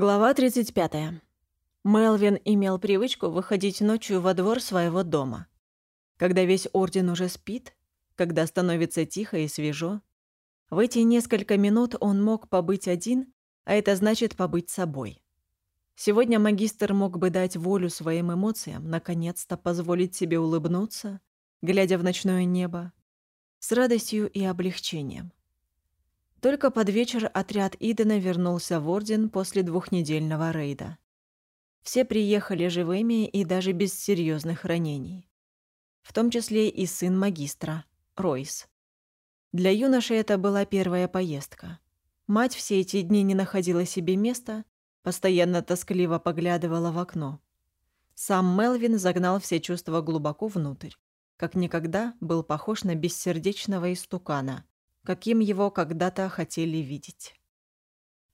Глава 35. Мелвин имел привычку выходить ночью во двор своего дома. Когда весь орден уже спит, когда становится тихо и свежо, в эти несколько минут он мог побыть один, а это значит побыть собой. Сегодня магистр мог бы дать волю своим эмоциям, наконец-то позволить себе улыбнуться, глядя в ночное небо, с радостью и облегчением. Только под вечер отряд Идена вернулся в Орден после двухнедельного рейда. Все приехали живыми и даже без серьезных ранений. В том числе и сын магистра, Ройс. Для юноши это была первая поездка. Мать все эти дни не находила себе места, постоянно тоскливо поглядывала в окно. Сам Мелвин загнал все чувства глубоко внутрь. Как никогда был похож на бессердечного истукана, каким его когда-то хотели видеть.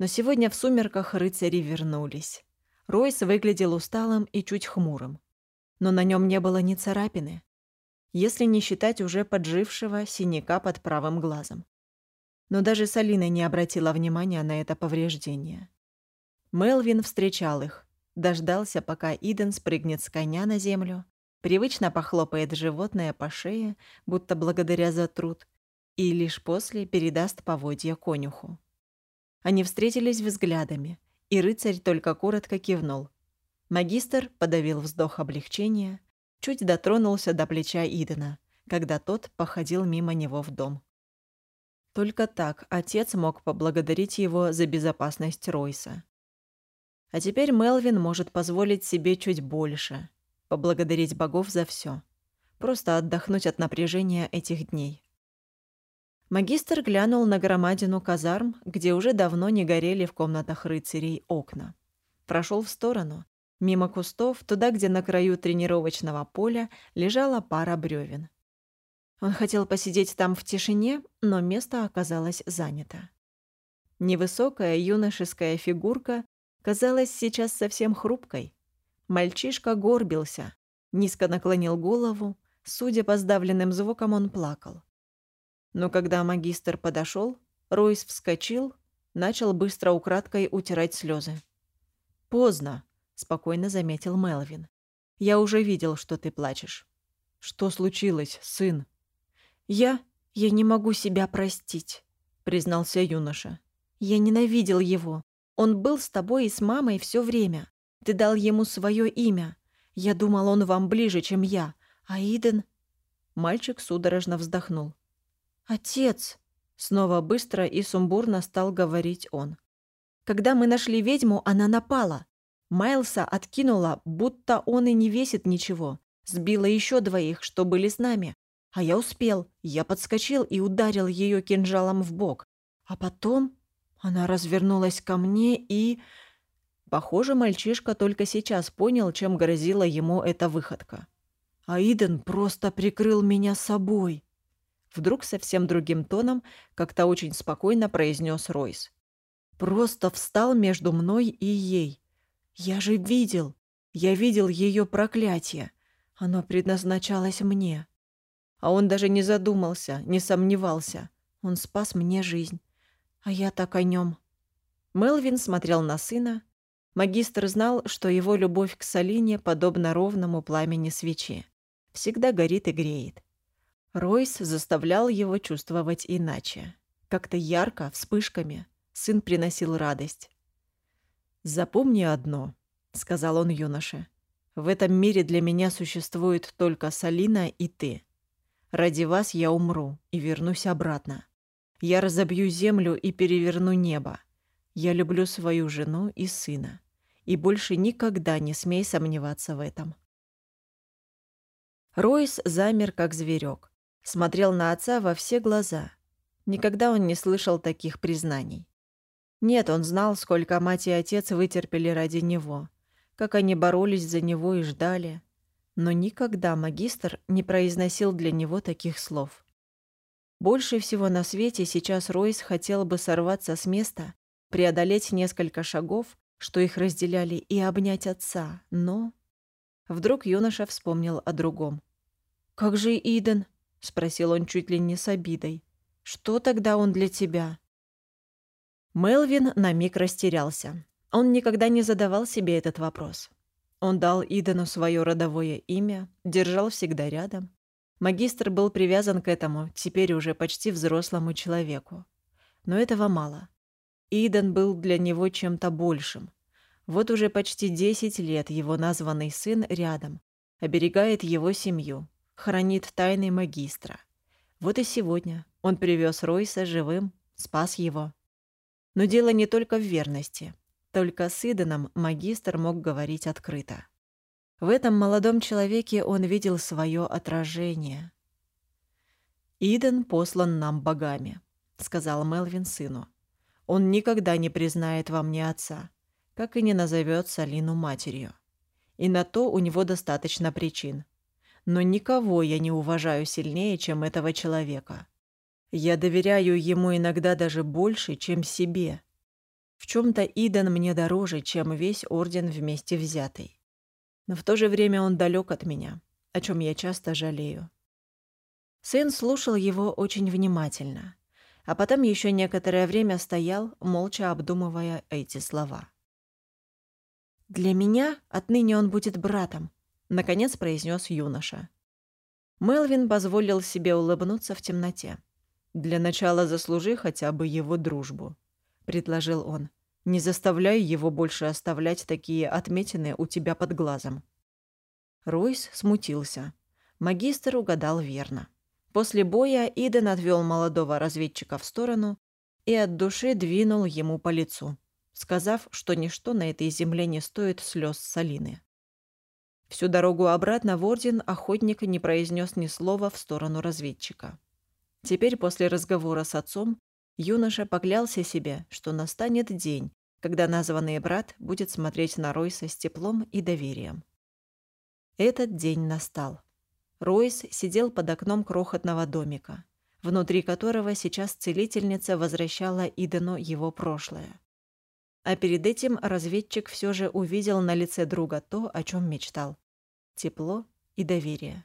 Но сегодня в сумерках рыцари вернулись. Ройс выглядел усталым и чуть хмурым. Но на нем не было ни царапины, если не считать уже поджившего синяка под правым глазом. Но даже Салина не обратила внимания на это повреждение. Мелвин встречал их, дождался, пока Иден спрыгнет с коня на землю, привычно похлопает животное по шее, будто благодаря за труд, и лишь после передаст поводья конюху. Они встретились взглядами, и рыцарь только коротко кивнул. Магистр подавил вздох облегчения, чуть дотронулся до плеча Идена, когда тот походил мимо него в дом. Только так отец мог поблагодарить его за безопасность Ройса. А теперь Мелвин может позволить себе чуть больше, поблагодарить богов за все, просто отдохнуть от напряжения этих дней. Магистр глянул на громадину казарм, где уже давно не горели в комнатах рыцарей окна. Прошел в сторону, мимо кустов, туда, где на краю тренировочного поля лежала пара бревен. Он хотел посидеть там в тишине, но место оказалось занято. Невысокая юношеская фигурка казалась сейчас совсем хрупкой. Мальчишка горбился, низко наклонил голову, судя по сдавленным звукам, он плакал. Но когда магистр подошел, Ройс вскочил, начал быстро украдкой утирать слезы. «Поздно», — спокойно заметил Мелвин. «Я уже видел, что ты плачешь». «Что случилось, сын?» «Я... я не могу себя простить», — признался юноша. «Я ненавидел его. Он был с тобой и с мамой все время. Ты дал ему свое имя. Я думал, он вам ближе, чем я. А Иден...» Мальчик судорожно вздохнул. «Отец!» — снова быстро и сумбурно стал говорить он. «Когда мы нашли ведьму, она напала. Майлса откинула, будто он и не весит ничего. Сбила еще двоих, что были с нами. А я успел. Я подскочил и ударил ее кинжалом в бок. А потом она развернулась ко мне и... Похоже, мальчишка только сейчас понял, чем грозила ему эта выходка. Аиден просто прикрыл меня собой. Вдруг совсем другим тоном, как-то очень спокойно произнес Ройс. «Просто встал между мной и ей. Я же видел, я видел ее проклятие. Оно предназначалось мне. А он даже не задумался, не сомневался. Он спас мне жизнь. А я так о нем. Мелвин смотрел на сына. Магистр знал, что его любовь к Салине подобна ровному пламени свечи. Всегда горит и греет. Ройс заставлял его чувствовать иначе. Как-то ярко, вспышками. Сын приносил радость. «Запомни одно», — сказал он юноше. «В этом мире для меня существует только Салина и ты. Ради вас я умру и вернусь обратно. Я разобью землю и переверну небо. Я люблю свою жену и сына. И больше никогда не смей сомневаться в этом». Ройс замер, как зверек смотрел на отца во все глаза. Никогда он не слышал таких признаний. Нет, он знал, сколько мать и отец вытерпели ради него, как они боролись за него и ждали. Но никогда магистр не произносил для него таких слов. Больше всего на свете сейчас Ройс хотел бы сорваться с места, преодолеть несколько шагов, что их разделяли, и обнять отца, но... Вдруг юноша вспомнил о другом. «Как же Иден?» — спросил он чуть ли не с обидой. «Что тогда он для тебя?» Мелвин на миг растерялся. Он никогда не задавал себе этот вопрос. Он дал Идану свое родовое имя, держал всегда рядом. Магистр был привязан к этому, теперь уже почти взрослому человеку. Но этого мало. Идан был для него чем-то большим. Вот уже почти 10 лет его названный сын рядом, оберегает его семью, хранит тайны магистра. Вот и сегодня он привез Ройса живым, спас его. Но дело не только в верности. Только с Иданом магистр мог говорить открыто. В этом молодом человеке он видел свое отражение. «Иден послан нам богами», — сказал Мелвин сыну. «Он никогда не признает во мне отца, как и не назовет Салину матерью. И на то у него достаточно причин. Но никого я не уважаю сильнее, чем этого человека. Я доверяю ему иногда даже больше, чем себе. В чем-то Иден мне дороже, чем весь орден вместе взятый. Но в то же время он далек от меня, о чем я часто жалею. Сын слушал его очень внимательно, а потом еще некоторое время стоял, молча обдумывая эти слова. «Для меня отныне он будет братом», — наконец произнес юноша. Мелвин позволил себе улыбнуться в темноте. «Для начала заслужи хотя бы его дружбу», — предложил он. «Не заставляй его больше оставлять такие отметины у тебя под глазом». Ройс смутился. Магистр угадал верно. После боя Иден отвел молодого разведчика в сторону и от души двинул ему по лицу, сказав, что ничто на этой земле не стоит слез Салины. Всю дорогу обратно в Орден охотник не произнес ни слова в сторону разведчика. Теперь, после разговора с отцом, юноша поклялся себе, что настанет день, когда названный брат будет смотреть на Ройса с теплом и доверием. Этот день настал. Ройс сидел под окном крохотного домика, внутри которого сейчас целительница возвращала Идену его прошлое. А перед этим разведчик все же увидел на лице друга то, о чем мечтал. Тепло и доверие.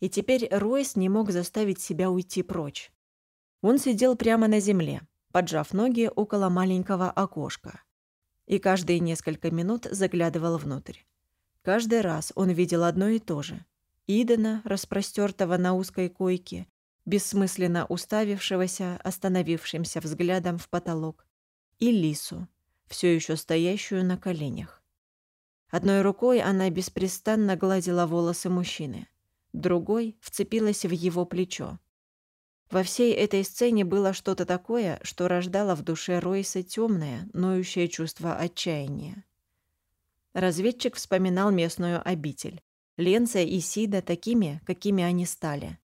И теперь Ройс не мог заставить себя уйти прочь. Он сидел прямо на земле, поджав ноги около маленького окошка. И каждые несколько минут заглядывал внутрь. Каждый раз он видел одно и то же. Идена, распростертого на узкой койке, бессмысленно уставившегося, остановившимся взглядом в потолок, и Лису, все еще стоящую на коленях. Одной рукой она беспрестанно гладила волосы мужчины другой вцепилась в его плечо. Во всей этой сцене было что-то такое, что рождало в душе Ройса темное, ноющее чувство отчаяния. Разведчик вспоминал местную обитель. Ленца и Сида такими, какими они стали.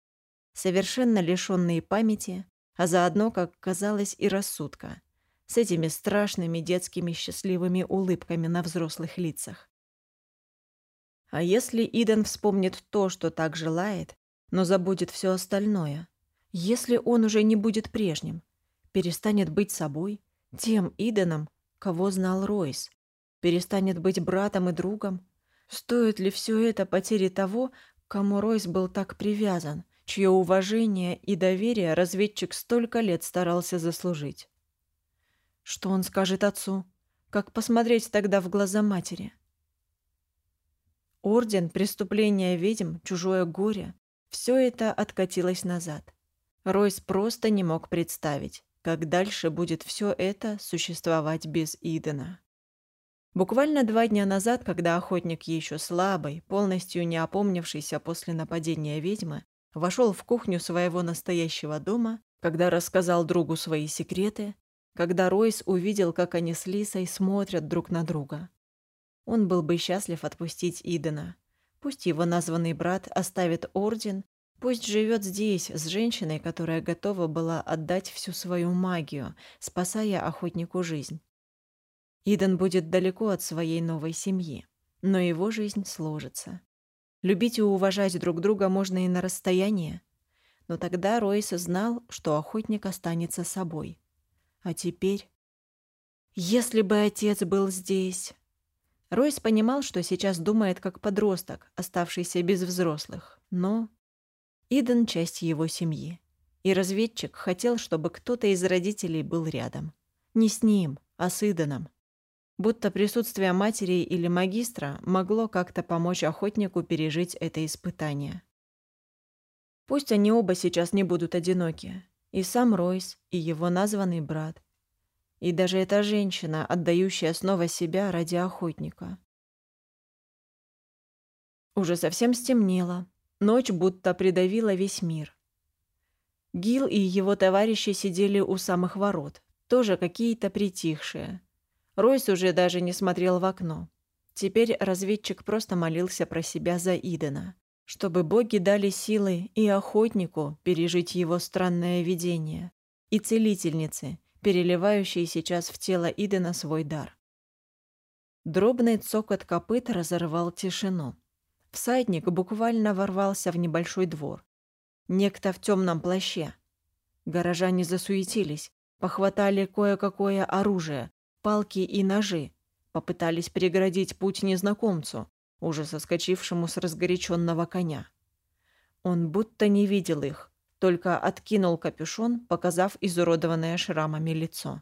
Совершенно лишенные памяти, а заодно, как казалось, и рассудка. С этими страшными детскими счастливыми улыбками на взрослых лицах. А если Иден вспомнит то, что так желает, но забудет все остальное? Если он уже не будет прежним, перестанет быть собой, тем Иденом, кого знал Ройс, перестанет быть братом и другом? Стоит ли все это потери того, кому Ройс был так привязан, чье уважение и доверие разведчик столько лет старался заслужить? Что он скажет отцу? Как посмотреть тогда в глаза матери? Орден, преступления ведьм, чужое горе — все это откатилось назад. Ройс просто не мог представить, как дальше будет все это существовать без Идена. Буквально два дня назад, когда охотник еще слабый, полностью не опомнившийся после нападения ведьмы, вошел в кухню своего настоящего дома, когда рассказал другу свои секреты, когда Ройс увидел, как они с Лисой смотрят друг на друга, он был бы счастлив отпустить Идена. Пусть его названный брат оставит орден, пусть живет здесь с женщиной, которая готова была отдать всю свою магию, спасая охотнику жизнь. Иден будет далеко от своей новой семьи, но его жизнь сложится. Любить и уважать друг друга можно и на расстоянии. Но тогда Ройс знал, что охотник останется собой. А теперь... Если бы отец был здесь... Ройс понимал, что сейчас думает как подросток, оставшийся без взрослых, но... Иден — часть его семьи. И разведчик хотел, чтобы кто-то из родителей был рядом. Не с ним, а с Иденом. будто присутствие матери или магистра могло как-то помочь охотнику пережить это испытание. Пусть они оба сейчас не будут одиноки, и сам Ройс, и его названный брат, и даже эта женщина, отдающая снова себя ради охотника. Уже совсем стемнело, ночь будто придавила весь мир. Гил и его товарищи сидели у самых ворот, тоже какие-то притихшие. Ройс уже даже не смотрел в окно. Теперь разведчик просто молился про себя за Идена, чтобы боги дали силы и охотнику пережить его странное видение, и целительнице, переливающей сейчас в тело Идена свой дар. Дробный цокот копыт разорвал тишину. Всадник буквально ворвался в небольшой двор. Некто в темном плаще. Горожане засуетились, Похватали кое-какое оружие, палки и ножи. Попытались преградить путь незнакомцу, уже соскочившему с разгоряченного коня. Он будто не видел их, только откинул капюшон, показав изуродованное шрамами лицо.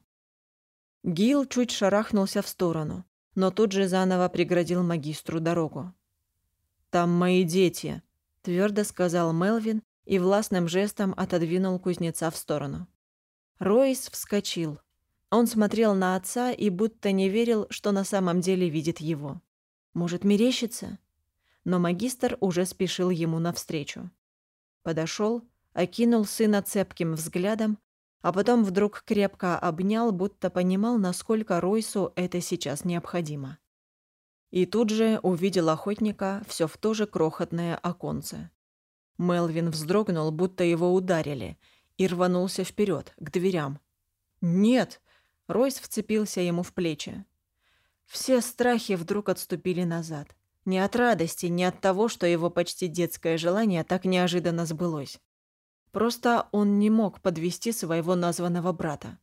Гил чуть шарахнулся в сторону, но тут же заново преградил магистру дорогу. «Там мои дети», — твердо сказал Мелвин и властным жестом отодвинул кузнеца в сторону. Ройс вскочил. Он смотрел на отца и будто не верил, что на самом деле видит его. Может, мерещится? Но магистр уже спешил ему навстречу. Подошел, окинул сына цепким взглядом, а потом вдруг крепко обнял, будто понимал, насколько Ройсу это сейчас необходимо. И тут же увидел охотника все в то же крохотное оконце. Мелвин вздрогнул, будто его ударили, и рванулся вперед, к дверям. «Нет!» — Ройс вцепился ему в плечи. Все страхи вдруг отступили назад. Не от радости, не от того, что его почти детское желание так неожиданно сбылось. Просто он не мог подвести своего названного брата.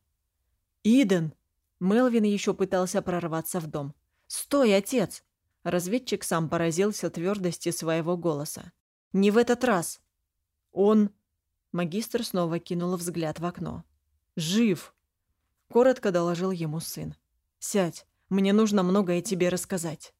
«Иден!» Мелвин еще пытался прорваться в дом. «Стой, отец!» Разведчик сам поразился твердости своего голоса. «Не в этот раз!» «Он...» Магистр снова кинул взгляд в окно. «Жив!» — коротко доложил ему сын. «Сядь, мне нужно многое тебе рассказать».